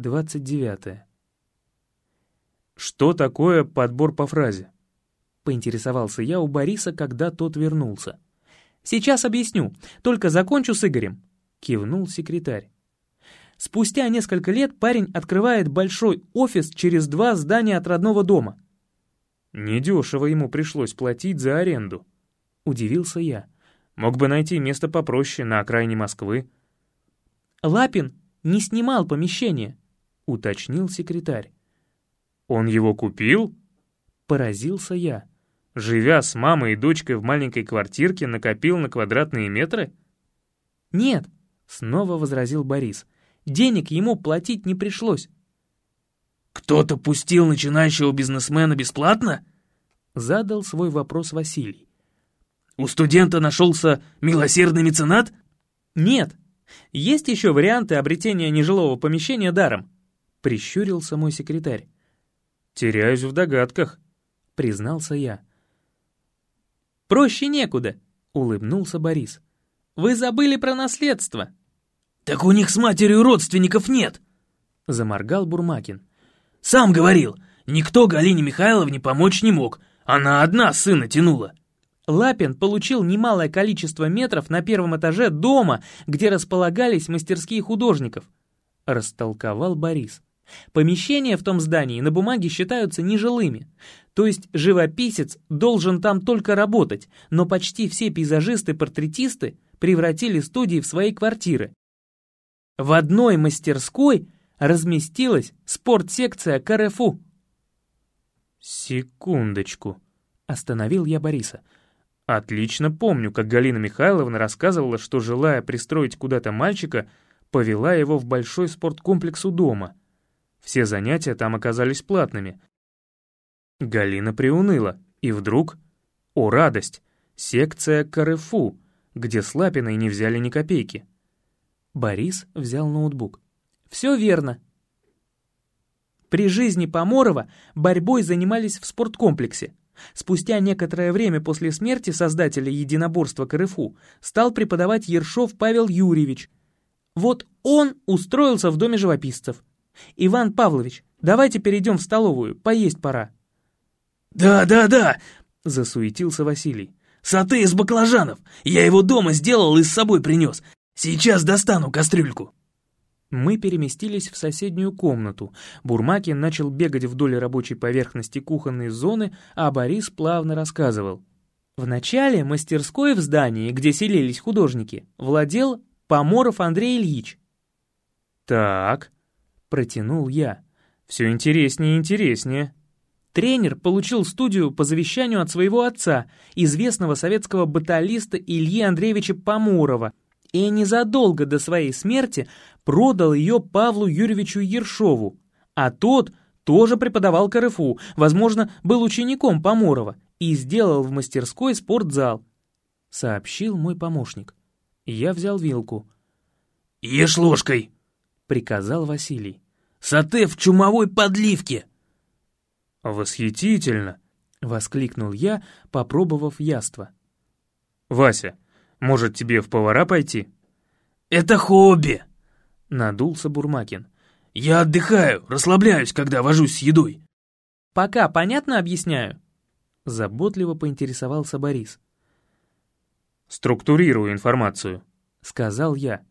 29. «Что такое подбор по фразе?» — поинтересовался я у Бориса, когда тот вернулся. «Сейчас объясню, только закончу с Игорем», — кивнул секретарь. Спустя несколько лет парень открывает большой офис через два здания от родного дома. Недешево ему пришлось платить за аренду. Удивился я. Мог бы найти место попроще, на окраине Москвы. Лапин не снимал помещение, уточнил секретарь. Он его купил? Поразился я. Живя с мамой и дочкой в маленькой квартирке, накопил на квадратные метры? Нет, снова возразил Борис. Денег ему платить не пришлось. «Кто-то пустил начинающего бизнесмена бесплатно?» Задал свой вопрос Василий. «У студента нашелся милосердный меценат?» «Нет. Есть еще варианты обретения нежилого помещения даром», — прищурился мой секретарь. «Теряюсь в догадках», — признался я. «Проще некуда», — улыбнулся Борис. «Вы забыли про наследство». «Так у них с матерью родственников нет!» — заморгал Бурмакин. «Сам говорил, никто Галине Михайловне помочь не мог, она одна сына тянула». Лапин получил немалое количество метров на первом этаже дома, где располагались мастерские художников. Растолковал Борис. Помещения в том здании на бумаге считаются нежилыми. То есть живописец должен там только работать, но почти все пейзажисты-портретисты превратили студии в свои квартиры. В одной мастерской разместилась спортсекция КРФУ. «Секундочку», — остановил я Бориса. «Отлично помню, как Галина Михайловна рассказывала, что, желая пристроить куда-то мальчика, повела его в большой спорткомплекс у дома. Все занятия там оказались платными. Галина приуныла, и вдруг... О, радость! Секция КРФУ, где с Лапиной не взяли ни копейки. Борис взял ноутбук. «Все верно». При жизни Поморова борьбой занимались в спорткомплексе. Спустя некоторое время после смерти создателя единоборства КРФУ стал преподавать Ершов Павел Юрьевич. Вот он устроился в доме живописцев. «Иван Павлович, давайте перейдем в столовую, поесть пора». «Да, да, да!» — засуетился Василий. «Саты из баклажанов! Я его дома сделал и с собой принес. Сейчас достану кастрюльку!» Мы переместились в соседнюю комнату. Бурмакин начал бегать вдоль рабочей поверхности кухонной зоны, а Борис плавно рассказывал. Вначале мастерской в здании, где селились художники, владел Поморов Андрей Ильич. «Так», — протянул я, — «все интереснее и интереснее». Тренер получил студию по завещанию от своего отца, известного советского баталиста Ильи Андреевича Поморова, и незадолго до своей смерти продал ее Павлу Юрьевичу Ершову, а тот тоже преподавал КРФУ, возможно, был учеником Поморова и сделал в мастерской спортзал, сообщил мой помощник. Я взял вилку. «Ешь ложкой!» — приказал Василий. «Сате в чумовой подливке!» «Восхитительно!» — воскликнул я, попробовав яство. «Вася, может, тебе в повара пойти?» «Это хобби!» — надулся Бурмакин. «Я отдыхаю, расслабляюсь, когда вожусь с едой». «Пока понятно объясняю?» — заботливо поинтересовался Борис. «Структурирую информацию», — сказал я.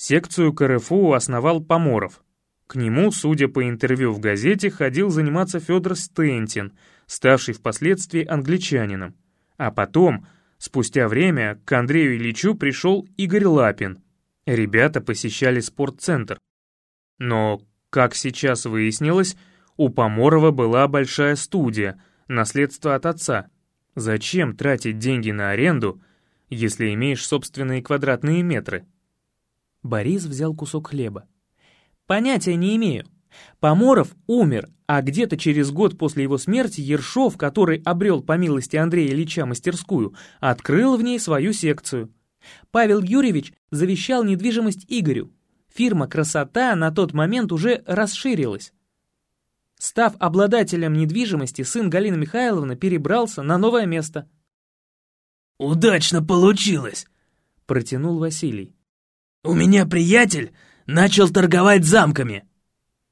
Секцию КРФУ основал Поморов. К нему, судя по интервью в газете, ходил заниматься Федор Стентин, ставший впоследствии англичанином. А потом Спустя время к Андрею Ильичу пришел Игорь Лапин. Ребята посещали спортцентр. Но, как сейчас выяснилось, у Поморова была большая студия, наследство от отца. Зачем тратить деньги на аренду, если имеешь собственные квадратные метры? Борис взял кусок хлеба. «Понятия не имею. Поморов умер, а где-то через год после его смерти Ершов, который обрел по милости Андрея Ильича мастерскую, открыл в ней свою секцию. Павел Юрьевич завещал недвижимость Игорю. Фирма «Красота» на тот момент уже расширилась. Став обладателем недвижимости, сын Галины Михайловны перебрался на новое место. «Удачно получилось!» — протянул Василий. «У меня приятель начал торговать замками.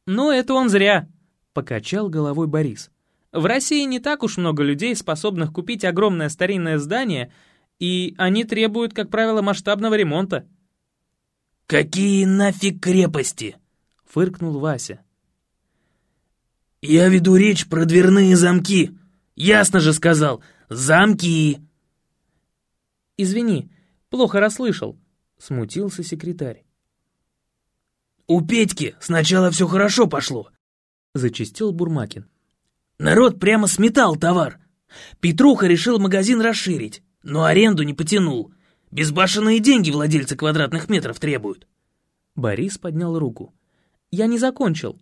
«Но это он зря», — покачал головой Борис. «В России не так уж много людей, способных купить огромное старинное здание, и они требуют, как правило, масштабного ремонта». «Какие нафиг крепости?» — фыркнул Вася. «Я веду речь про дверные замки. Ясно же сказал, замки!» «Извини, плохо расслышал», — смутился секретарь. «У Петьки сначала все хорошо пошло», — зачистил Бурмакин. «Народ прямо сметал товар. Петруха решил магазин расширить, но аренду не потянул. Безбашенные деньги владельцы квадратных метров требуют». Борис поднял руку. «Я не закончил».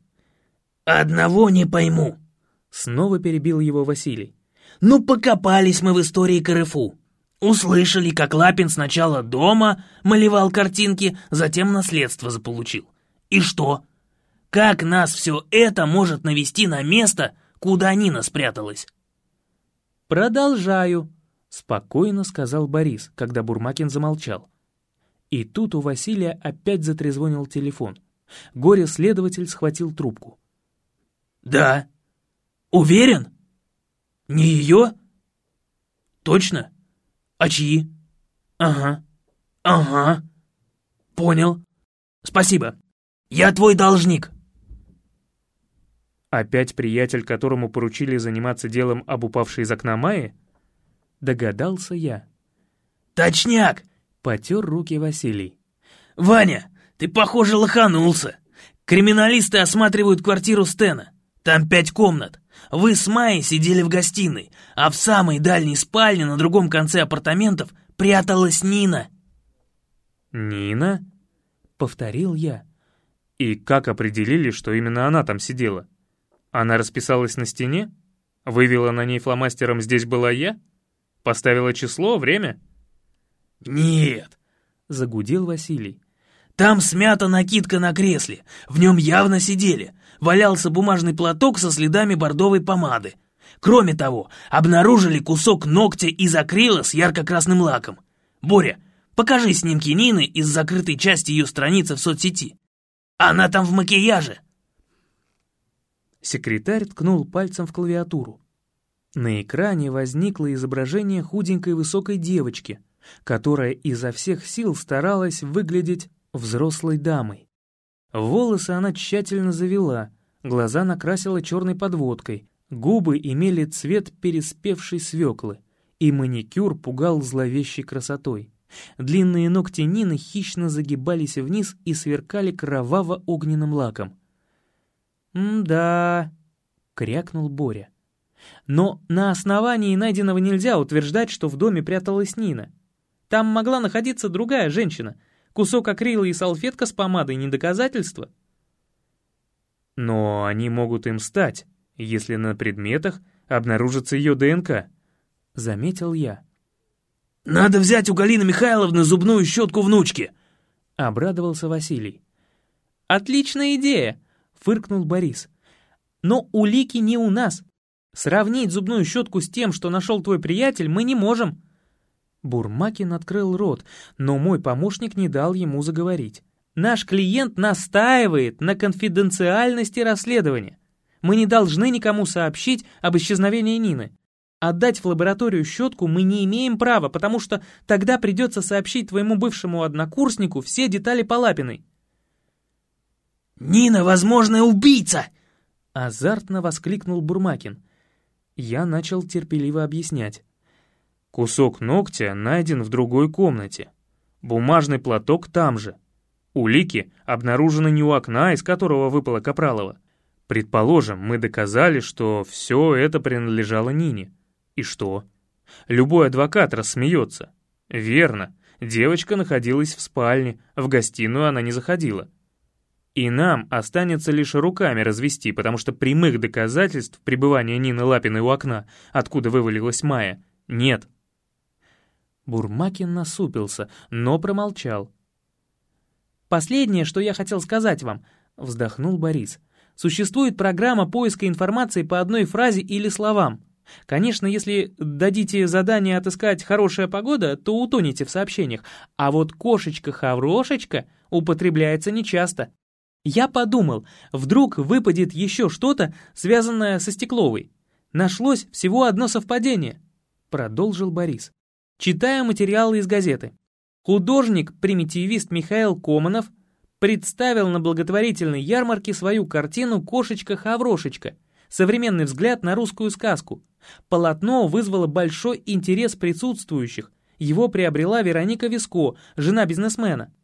«Одного не пойму», — снова перебил его Василий. «Ну, покопались мы в истории КРФУ. Услышали, как Лапин сначала дома малевал картинки, затем наследство заполучил. И что? Как нас все это может навести на место, куда Нина спряталась? «Продолжаю», — спокойно сказал Борис, когда Бурмакин замолчал. И тут у Василия опять затрезвонил телефон. Горе-следователь схватил трубку. «Да. Уверен? Не ее? Точно? А чьи? Ага. Ага. Понял. Спасибо. Я твой должник. Опять приятель, которому поручили заниматься делом об упавшей из окна Майи? Догадался я. Точняк! Потер руки Василий. Ваня, ты, похоже, лоханулся. Криминалисты осматривают квартиру Стена. Там пять комнат. Вы с Майей сидели в гостиной, а в самой дальней спальне на другом конце апартаментов пряталась Нина. «Нина?» — повторил я. И как определили, что именно она там сидела? Она расписалась на стене? Вывела на ней фломастером «Здесь была я»? Поставила число, время? «Нет», — загудел Василий. «Там смята накидка на кресле, в нем явно сидели. Валялся бумажный платок со следами бордовой помады. Кроме того, обнаружили кусок ногтя из акрила с ярко-красным лаком. Боря, покажи снимки Нины из закрытой части ее страницы в соцсети. Она там в макияже!» Секретарь ткнул пальцем в клавиатуру. На экране возникло изображение худенькой высокой девочки, которая изо всех сил старалась выглядеть взрослой дамой. Волосы она тщательно завела, глаза накрасила черной подводкой, губы имели цвет переспевшей свеклы, и маникюр пугал зловещей красотой. Длинные ногти Нины хищно загибались вниз и сверкали кроваво-огненным лаком. «М-да», — крякнул Боря. «Но на основании найденного нельзя утверждать, что в доме пряталась Нина. Там могла находиться другая женщина. Кусок акрила и салфетка с помадой — не доказательство». «Но они могут им стать, если на предметах обнаружится ее ДНК», — заметил я. «Надо взять у Галины Михайловны зубную щетку внучки!» — обрадовался Василий. «Отличная идея!» — фыркнул Борис. «Но улики не у нас. Сравнить зубную щетку с тем, что нашел твой приятель, мы не можем». Бурмакин открыл рот, но мой помощник не дал ему заговорить. «Наш клиент настаивает на конфиденциальности расследования. Мы не должны никому сообщить об исчезновении Нины. Отдать в лабораторию щетку мы не имеем права, потому что тогда придется сообщить твоему бывшему однокурснику все детали по Лапиной». «Нина, возможная убийца!» Азартно воскликнул Бурмакин. Я начал терпеливо объяснять. Кусок ногтя найден в другой комнате. Бумажный платок там же. Улики обнаружены не у окна, из которого выпала Капралова. Предположим, мы доказали, что все это принадлежало Нине. И что? Любой адвокат рассмеется. Верно, девочка находилась в спальне, в гостиную она не заходила. И нам останется лишь руками развести, потому что прямых доказательств пребывания Нины Лапиной у окна, откуда вывалилась Майя, нет. Бурмакин насупился, но промолчал. «Последнее, что я хотел сказать вам», — вздохнул Борис. «Существует программа поиска информации по одной фразе или словам. Конечно, если дадите задание отыскать «хорошая погода», то утонете в сообщениях, а вот «кошечка-хорошечка» употребляется нечасто. Я подумал, вдруг выпадет еще что-то, связанное со Стекловой. Нашлось всего одно совпадение, продолжил Борис. Читаю материалы из газеты. Художник-примитивист Михаил Команов представил на благотворительной ярмарке свою картину «Кошечка-хаврошечка», современный взгляд на русскую сказку. Полотно вызвало большой интерес присутствующих. Его приобрела Вероника Виско, жена бизнесмена.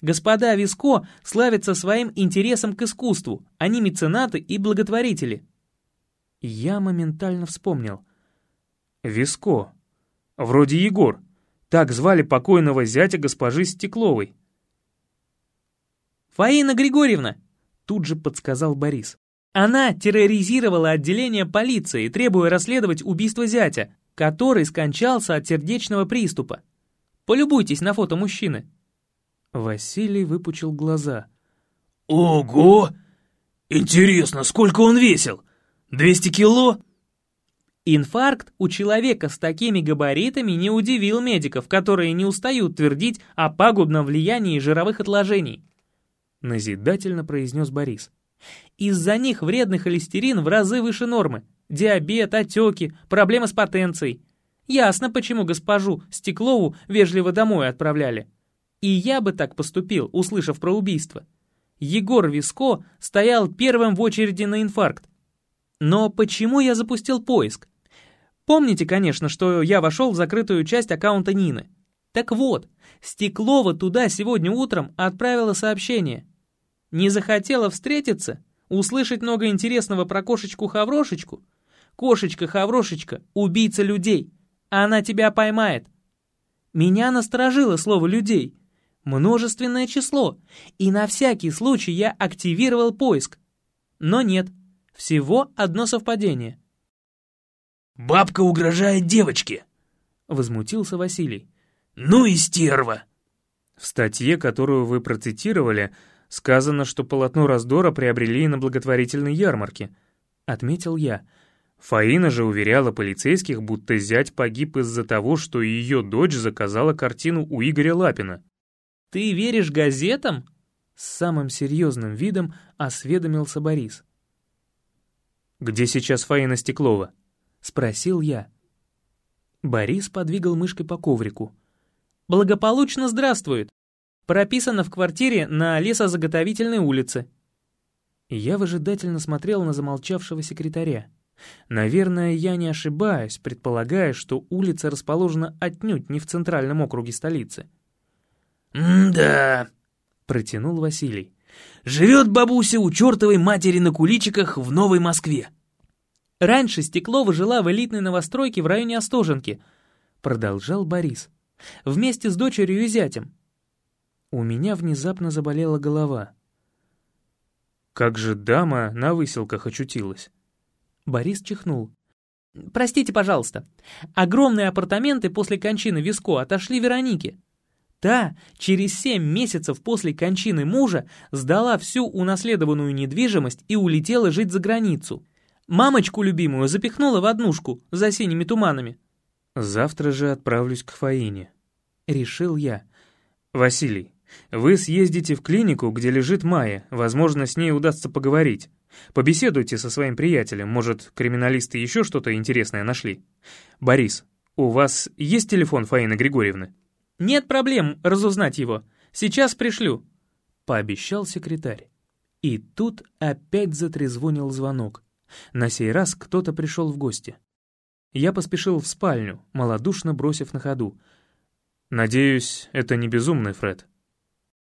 Господа Виско славятся своим интересом к искусству, они меценаты и благотворители. Я моментально вспомнил. Виско. Вроде Егор. Так звали покойного зятя госпожи Стекловой. «Фаина Григорьевна!» — тут же подсказал Борис. Она терроризировала отделение полиции, требуя расследовать убийство зятя, который скончался от сердечного приступа. Полюбуйтесь на фото мужчины. Василий выпучил глаза. «Ого! Интересно, сколько он весил? 200 кило?» Инфаркт у человека с такими габаритами не удивил медиков, которые не устают твердить о пагубном влиянии жировых отложений. Назидательно произнес Борис. Из-за них вредный холестерин в разы выше нормы. Диабет, отеки, проблемы с потенцией. Ясно, почему госпожу Стеклову вежливо домой отправляли. И я бы так поступил, услышав про убийство. Егор Виско стоял первым в очереди на инфаркт. Но почему я запустил поиск? Помните, конечно, что я вошел в закрытую часть аккаунта Нины. Так вот, Стеклова туда сегодня утром отправила сообщение. Не захотела встретиться? Услышать много интересного про кошечку-хаврошечку? Кошечка-хаврошечка — убийца людей. Она тебя поймает. Меня насторожило слово «людей» множественное число, и на всякий случай я активировал поиск. Но нет, всего одно совпадение. «Бабка угрожает девочке!» — возмутился Василий. «Ну и стерва!» В статье, которую вы процитировали, сказано, что полотно раздора приобрели на благотворительной ярмарке, — отметил я. Фаина же уверяла полицейских, будто зять погиб из-за того, что ее дочь заказала картину у Игоря Лапина. «Ты веришь газетам?» С самым серьезным видом осведомился Борис. «Где сейчас Фаина Стеклова?» — спросил я. Борис подвигал мышкой по коврику. «Благополучно здравствует. Прописано в квартире на лесозаготовительной улице». Я выжидательно смотрел на замолчавшего секретаря. Наверное, я не ошибаюсь, предполагая, что улица расположена отнюдь не в центральном округе столицы. «М-да», — протянул Василий. «Живет бабуся у чертовой матери на куличиках в Новой Москве». «Раньше Стеклова жила в элитной новостройке в районе Остоженки», — продолжал Борис. «Вместе с дочерью и зятем». У меня внезапно заболела голова. Как же дама на выселках очутилась? Борис чихнул. «Простите, пожалуйста. Огромные апартаменты после кончины Виско отошли Веронике. Та через семь месяцев после кончины мужа сдала всю унаследованную недвижимость и улетела жить за границу. Мамочку любимую запихнула в однушку за синими туманами. «Завтра же отправлюсь к Фаине», — решил я. «Василий, вы съездите в клинику, где лежит Майя, возможно, с ней удастся поговорить. Побеседуйте со своим приятелем, может, криминалисты еще что-то интересное нашли. Борис, у вас есть телефон Фаины Григорьевны?» «Нет проблем разузнать его. Сейчас пришлю», — пообещал секретарь. И тут опять затрезвонил звонок. На сей раз кто-то пришел в гости. Я поспешил в спальню, малодушно бросив на ходу. «Надеюсь, это не безумный Фред».